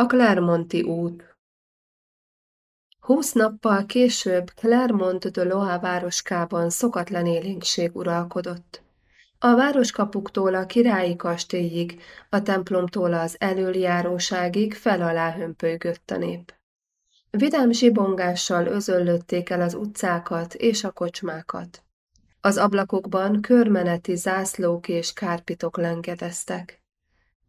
A Clermonti út Húsz nappal később Clermont de Loa városkában szokatlan élénkség uralkodott. A városkapuktól a királyi kastélyig, a templomtól az elöljáróságig fel alá hömpölygött a nép. Vidám zsibongással özöllötték el az utcákat és a kocsmákat. Az ablakokban körmeneti zászlók és kárpitok lengedeztek.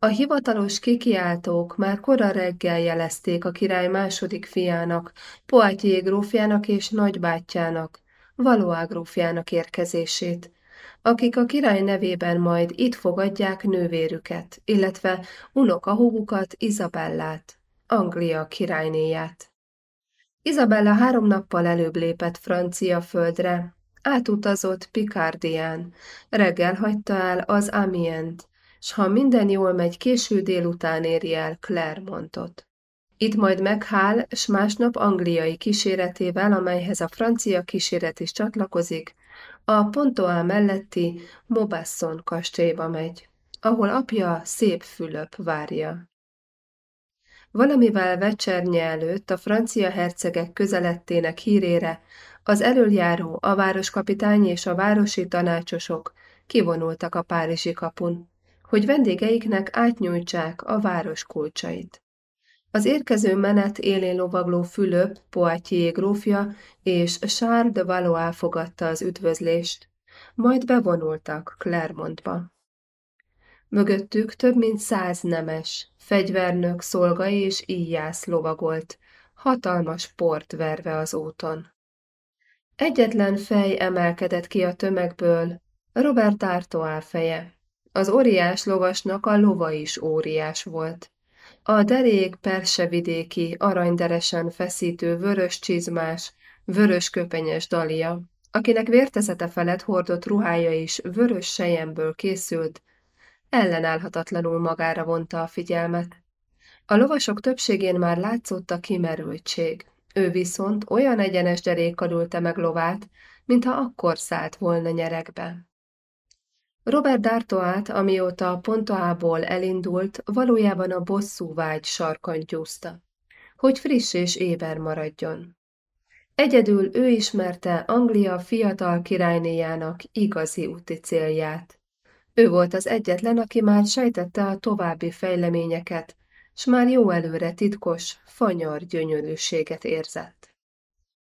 A hivatalos kikiáltók már kora reggel jelezték a király második fiának, Poitiers grófjának és nagybátyjának, Valois grófjának érkezését, akik a király nevében majd itt fogadják nővérüket, illetve unokahúgukat, Izabellát, Anglia királynéját. Izabella három nappal előbb lépett francia földre, átutazott Picardián, reggel hagyta el az Amient, s ha minden jól megy, késő délután éri el Clermontot. Itt majd meghál, s másnap angliai kíséretével, amelyhez a francia kíséret is csatlakozik, a Pontoa melletti Mobasson kastélyba megy, ahol apja szép Fülöp várja. Valamivel vecsernye előtt a francia hercegek közelettének hírére az elöljáró, a városkapitány és a városi tanácsosok kivonultak a Párizsi kapun, hogy vendégeiknek átnyújtsák a város kulcsait. Az érkező menet élén lovagló Fülöp, Poitiers grófja és Charles de Valois fogadta az üdvözlést, majd bevonultak Clermontba. Mögöttük több mint száz nemes, fegyvernök, szolgai és íjász lovagolt, hatalmas port verve az úton. Egyetlen fej emelkedett ki a tömegből, Robert Artois feje. Az óriás lovasnak a lova is óriás volt. A derék persevidéki, aranyderesen feszítő vörös csizmás, vörös köpenyes dalia, akinek vértezete felett hordott ruhája is vörös sejemből készült, ellenállhatatlanul magára vonta a figyelmet. A lovasok többségén már látszott a kimerültség, ő viszont olyan egyenes derékkal ülte meg lovát, mintha akkor szállt volna nyerekbe. Robert D'Artoát, amióta Pontoából elindult, valójában a bosszú vágy sarkantyúzta, hogy friss és éber maradjon. Egyedül ő ismerte Anglia fiatal királynéjának igazi úti célját. Ő volt az egyetlen, aki már sejtette a további fejleményeket, s már jó előre titkos, fanyar gyönyörűséget érzett.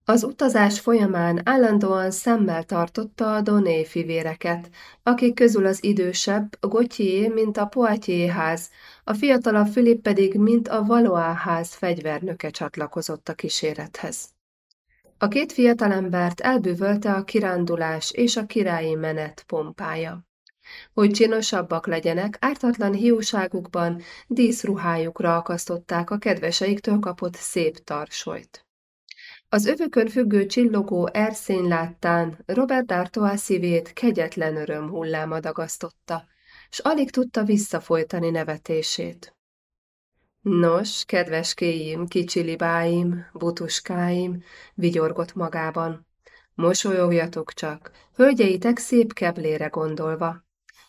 Az utazás folyamán állandóan szemmel tartotta a Doné fivéreket, akik közül az idősebb, Gauthier, mint a Poitiers ház, a fiatalabb Philip pedig, mint a Valois ház fegyvernöke csatlakozott a kísérethez. A két fiatalembert elbűvölte a kirándulás és a királyi menet pompája. Hogy csinosabbak legyenek, ártatlan hiúságukban díszruhájukra akasztották a kedveseiktől kapott szép tarsolyt. Az övükön függő csillogó erszény láttán Robert D'Artois szívét kegyetlen öröm hulláma dagasztotta, s alig tudta visszafolytani nevetését. Nos, kedves kéim, kicsi libáim, butuskáim, vigyorgott magában. Mosolyogjatok csak, hölgyeitek szép keblére gondolva.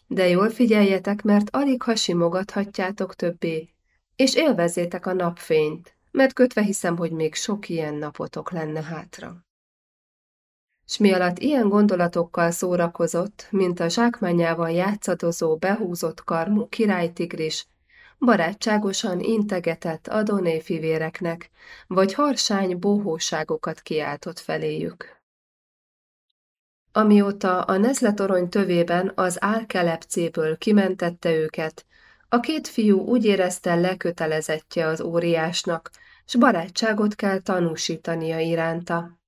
De jól figyeljetek, mert alig ha simogathatjátok többé, és élvezzétek a napfényt, mert kötve hiszem, hogy még sok ilyen napotok lenne hátra. S mi alatt ilyen gondolatokkal szórakozott, mint a zsákmányával játszadozó, behúzott karmú királytigris, barátságosan integetett Adoné fivéreknek, vagy harsány bohóságokat kiáltott feléjük. Amióta a nezletorony tövében az álkelepcéből kimentette őket, a két fiú úgy érezte lekötelezettje az óriásnak, s barátságot kell tanúsítania iránta.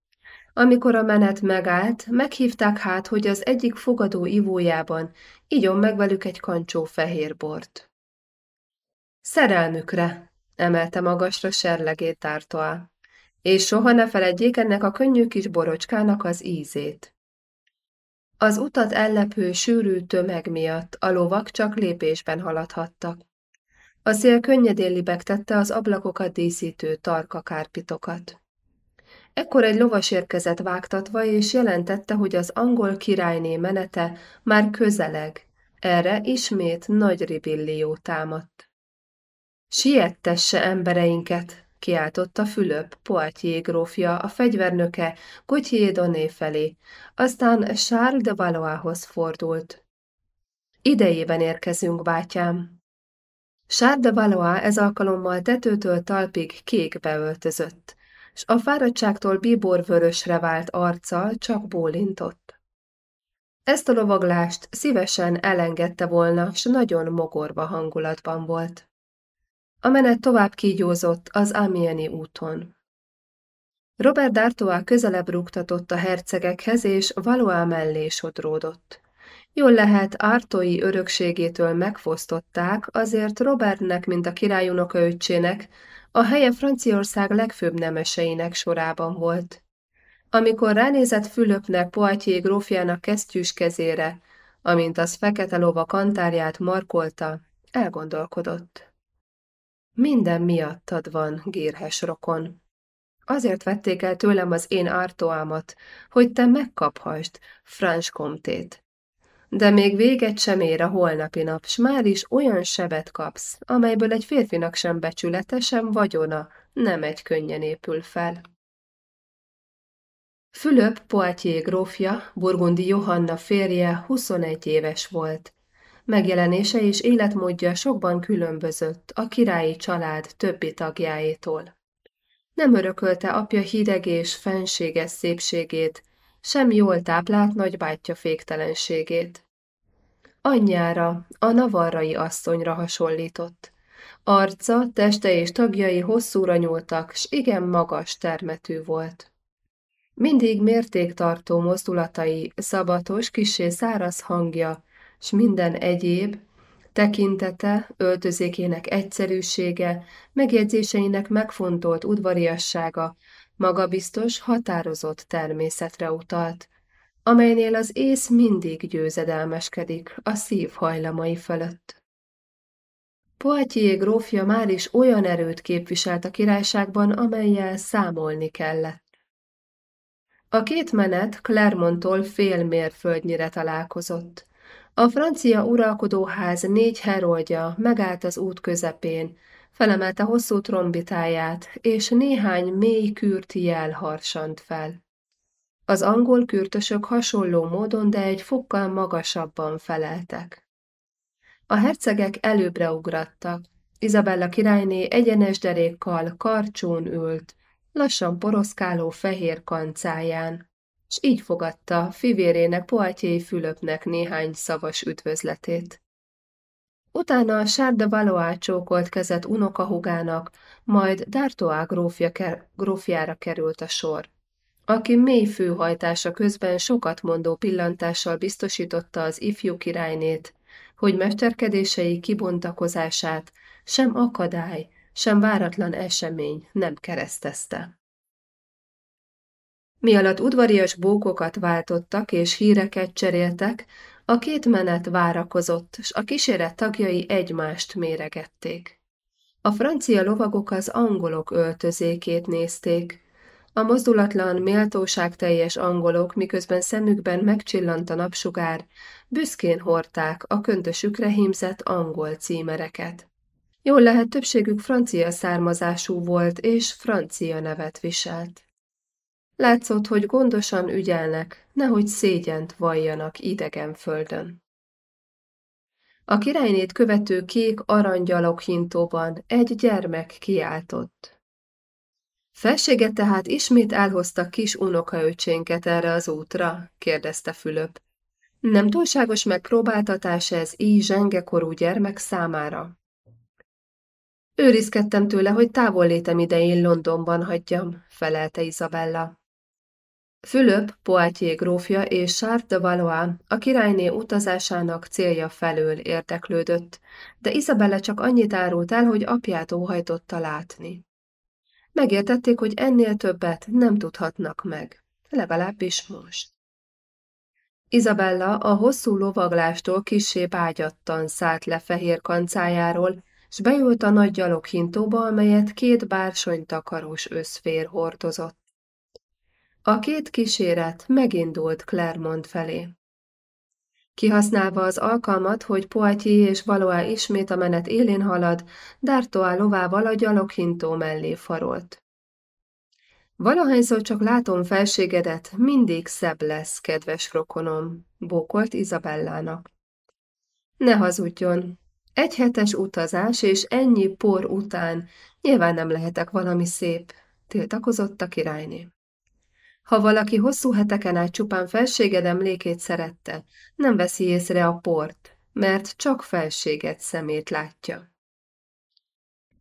Amikor a menet megállt, meghívták hát, hogy az egyik fogadó ivójában igyon meg velük egy kancsó fehér bort. Szerelmükre, emelte magasra serlegét tártoá, és soha ne feledjék ennek a könnyű kis borocskának az ízét. Az utat ellepő, sűrű tömeg miatt a lovak csak lépésben haladhattak. A szél könnyedén libegtette az ablakokat díszítő tarka kárpitokat. Ekkor egy lovas érkezett vágtatva, és jelentette, hogy az angol királyné menete már közeleg. Erre ismét nagy ribillió támadt. Siettesse embereinket, kiáltotta Fülöp, Poitiers grófja, a fegyvernöke Gauthier Doné felé, aztán Charles de Valoishoz fordult. Idejében érkezünk, bátyám. De Valois ez alkalommal tetőtől talpig kékbe öltözött, s a fáradtságtól bíborvörösre vált arccal csak bólintott. Ezt a lovaglást szívesen elengedte volna, s nagyon mogorva hangulatban volt. A menet tovább kígyózott az Amieni úton. Robert d'Artois közelebb rúgtatott a hercegekhez, és Valois mellé sodródott. Jól lehet, Ártói örökségétől megfosztották, azért Robertnek, mint a király unokaöccsének, a helye Franciaország legfőbb nemeseinek sorában volt. Amikor ránézett Fülöpnek, Poitiers grófjának kesztyűs kezére, amint az fekete lova kantárját markolta, elgondolkodott. Minden miattad van, gírhes rokon. Azért vették el tőlem az én ártóámat, hogy te megkaphasd Franz Comtét. De még véget sem ér a holnapi nap, s már is olyan sebet kapsz, amelyből egy férfinak sem becsülete, sem vagyona nem egy könnyen épül fel. Fülöp Poitiers grófja, Burgundi Johanna férje 21 éves volt. Megjelenése és életmódja sokban különbözött a királyi család többi tagjáétól. Nem örökölte apja hideg és fenséges szépségét, sem jól táplált nagybátyja féktelenségét. Anyjára, a navarrai asszonyra hasonlított. Arca, teste és tagjai hosszúra nyúltak, s igen magas termetű volt. Mindig mértéktartó mozdulatai, szabatos, kisé száraz hangja, s minden egyéb, tekintete, öltözékének egyszerűsége, megjegyzéseinek megfontolt udvariassága, magabiztos, határozott természetre utalt, amelynél az ész mindig győzedelmeskedik a szív hajlamai fölött. Poitiers grófja már is olyan erőt képviselt a királyságban, amelyel számolni kellett. A két menet Clermonttól fél mérföldnyire találkozott. A francia uralkodóház négy heroldja megállt az út közepén, felemelte hosszú trombitáját, és néhány mély kürt jel harsant fel. Az angol kürtösök hasonló módon, de egy fokkal magasabban feleltek. A hercegek előbbre ugrattak. Izabella királyné egyenes derékkal karcsún ült, lassan poroszkáló fehér kancáján, s így fogadta fivérének Poitiers Fülöpnek néhány szavas üdvözletét. Utána a Sárda Valois csókolt kezet unokahugának, majd ker grófjára került a sor, aki mély főhajtása közben sokat mondó pillantással biztosította az ifjú királynét, hogy mesterkedései kibontakozását sem akadály, sem váratlan esemény nem keresztezte. Mi alatt udvarias bókokat váltottak és híreket cseréltek, a két menet várakozott, s a kíséret tagjai egymást méregették. A francia lovagok az angolok öltözékét nézték. A mozdulatlan, méltóságteljes angolok, miközben szemükben megcsillant a napsugár, büszkén hordták a köntösükre hímzett angol címereket. Jól lehet, többségük francia származású volt, és francia nevet viselt. Látszott, hogy gondosan ügyelnek, nehogy szégyent valljanak idegen földön. A királynét követő kék arangyalok hintóban egy gyermek kiáltott. Felsége tehát ismét elhozta kis unokaöcsénket erre az útra? kérdezte Fülöp. Nem túlságos megpróbáltatás ez így zsengekorú gyermek számára? Őrizkedtem tőle, hogy távollétem idején Londonban hagyjam, felelte Izabella. Fülöp, Poitiers grófja és Charles de Valois a királyné utazásának célja felől érdeklődött, de Isabella csak annyit árult el, hogy apját óhajtotta látni. Megértették, hogy ennél többet nem tudhatnak meg, legalábbis most. Isabella a hosszú lovaglástól kissé ágyattan szállt le fehér kancájáról, s beült a nagy gyaloghintóba, amelyet két bársonytakaros összfér hordozott. A két kíséret megindult Clermont felé. Kihasználva az alkalmat, hogy Poitiers és Valois ismét a menet élén halad, D'Artois lovával a gyaloghintó mellé farolt. Valahányszor csak látom felségedet, mindig szebb lesz, kedves rokonom, bókolt Izabellának. Ne hazudjon, egy hetes utazás és ennyi por után nyilván nem lehetek valami szép, tiltakozott a királyné. Ha valaki hosszú heteken át csupán felséged emlékét szerette, nem veszi észre a port, mert csak felséged szemét látja.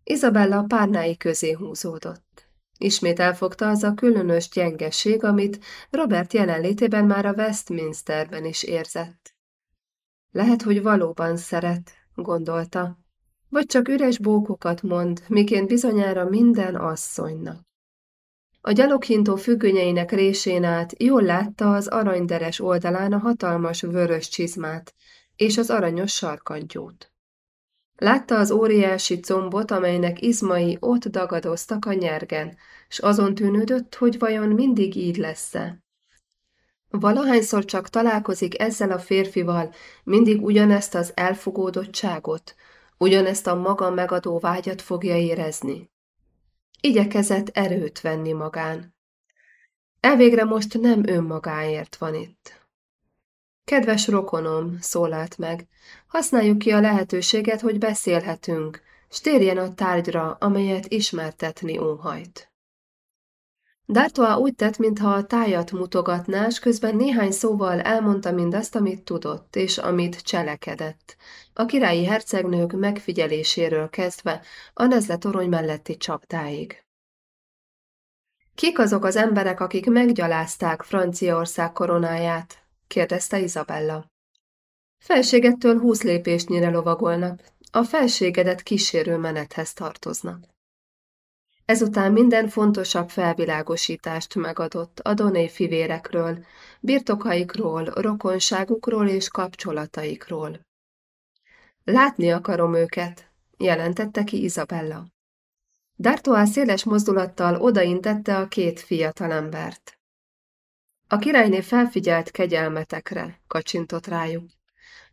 Izabella a párnái közé húzódott. Ismét elfogta az a különös gyengeség, amit Robert jelenlétében már a Westminsterben is érzett. Lehet, hogy valóban szeret, gondolta, vagy csak üres bókokat mond, miként bizonyára minden asszonynak. A gyaloghintó függönyeinek résén át jól látta az aranyderes oldalán a hatalmas vörös csizmát és az aranyos sarkantyút. Látta az óriási combot, amelynek izmai ott dagadoztak a nyergen, s azon tűnődött, hogy vajon mindig így lesz-e. Valahányszor csak találkozik ezzel a férfival, mindig ugyanezt az elfogódottságot, ugyanezt a maga megadó vágyat fogja érezni. Igyekezett erőt venni magán. Elvégre most nem önmagáért van itt. Kedves rokonom, szólalt meg, használjuk ki a lehetőséget, hogy beszélhetünk, s térjen a tárgyra, amelyet ismertetni óhajt. D'Artois úgy tett, mintha a tájat mutogatná, s közben néhány szóval elmondta mindazt, amit tudott, és amit cselekedett. A királyi hercegnők megfigyeléséről kezdve a Nezle torony melletti csapdáig. Kik azok az emberek, akik meggyalázták Franciaország koronáját? kérdezte Izabella. Felségettől húsz lépésnyire lovagolnak, a felségedet kísérő menethez tartoznak. Ezután minden fontosabb felvilágosítást megadott a Doné fivérekről, birtokaikról, rokonságukról és kapcsolataikról. Látni akarom őket, jelentette ki Izabella. D'Artois széles mozdulattal odaintette a két fiatalembert. A királyné felfigyelt kegyelmetekre, kacsintott rájuk.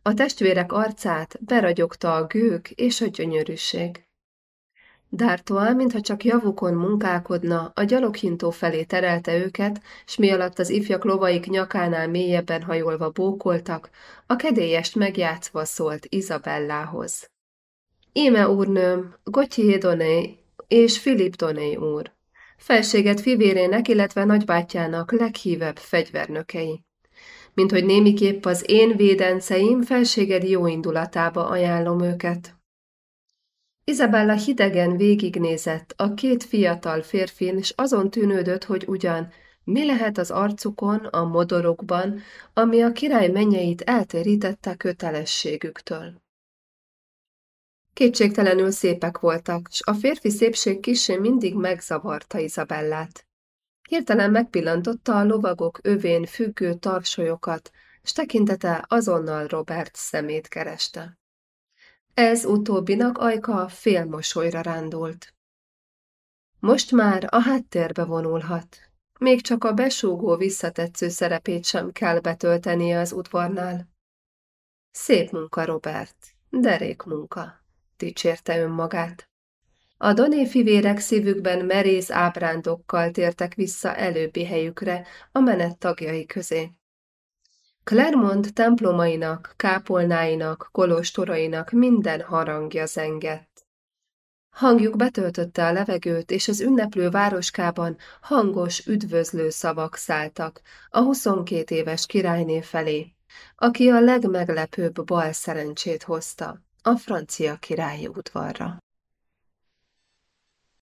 A testvérek arcát beragyogta a gők és a gyönyörűség. D'Artois, mintha csak javukon munkálkodna, a gyaloghintó felé terelte őket, s mi alatt az ifjak lovaik nyakánál mélyebben hajolva bókoltak, a kedélyest megjátszva szólt Izabellához. Íme úrnőm, Gauthier Doné és Philip Doné úr, felséget fivérének, illetve nagybátyjának leghívebb fegyvernökei. Mint hogy némiképp az én védenceim felséged jó indulatába ajánlom őket. Izabella hidegen végignézett a két fiatal férfin, és azon tűnődött, hogy ugyan mi lehet az arcukon, a modorokban, ami a király mennyeit eltérítette kötelességüktől. Kétségtelenül szépek voltak, s a férfi szépség kisé mindig megzavarta Izabellát. Hirtelen megpillantotta a lovagok övén függő tarsolyokat, s tekintete azonnal Robert szemét kereste. Ez utóbbinak ajka félmosolyra rándult. Most már a háttérbe vonulhat. Még csak a besúgó visszatetsző szerepét sem kell betöltenie az udvarnál. Szép munka, Robert, derék munka, dicsérte önmagát. A Doné fivérek szívükben merész ábrándokkal tértek vissza előbbi helyükre a menet tagjai közé. Clermont templomainak, kápolnáinak, kolostorainak minden harangja zengett. Hangjuk betöltötte a levegőt, és az ünneplő városkában hangos, üdvözlő szavak szálltak a 22 éves királyné felé, aki a legmeglepőbb bal szerencsét hozta a francia királyi udvarra.